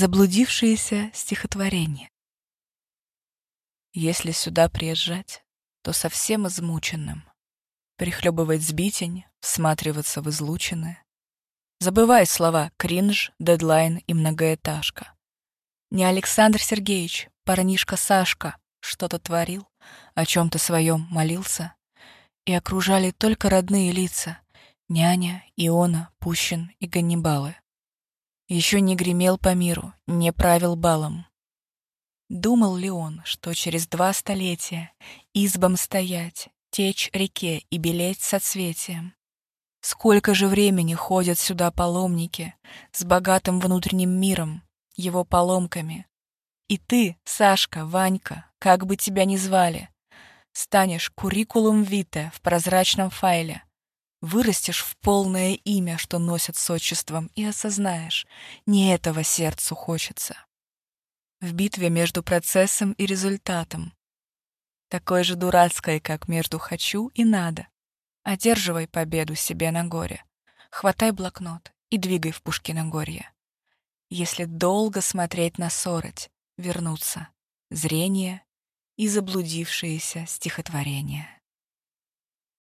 Заблудившееся стихотворение. Если сюда приезжать, то совсем измученным. Прихлебывать сбитень, всматриваться в излучины. Забывай слова «кринж», «дедлайн» и «многоэтажка». Не Александр Сергеевич, парнишка Сашка что-то творил, о чем-то своем молился, и окружали только родные лица — няня, Иона, Пущин и Ганнибалы. Еще не гремел по миру, не правил балом. Думал ли он, что через два столетия избам стоять, течь реке и белеть соцветием? Сколько же времени ходят сюда паломники с богатым внутренним миром, его поломками? И ты, Сашка, Ванька, как бы тебя ни звали, станешь куррикулум вите в прозрачном файле, Вырастешь в полное имя, что носят с отчеством, и осознаешь, не этого сердцу хочется. В битве между процессом и результатом. Такой же дурацкой, как между «хочу» и «надо». Одерживай победу себе на горе. Хватай блокнот и двигай в Пушкиногорье. Если долго смотреть на сороть, вернуться. Зрение и заблудившиеся стихотворения.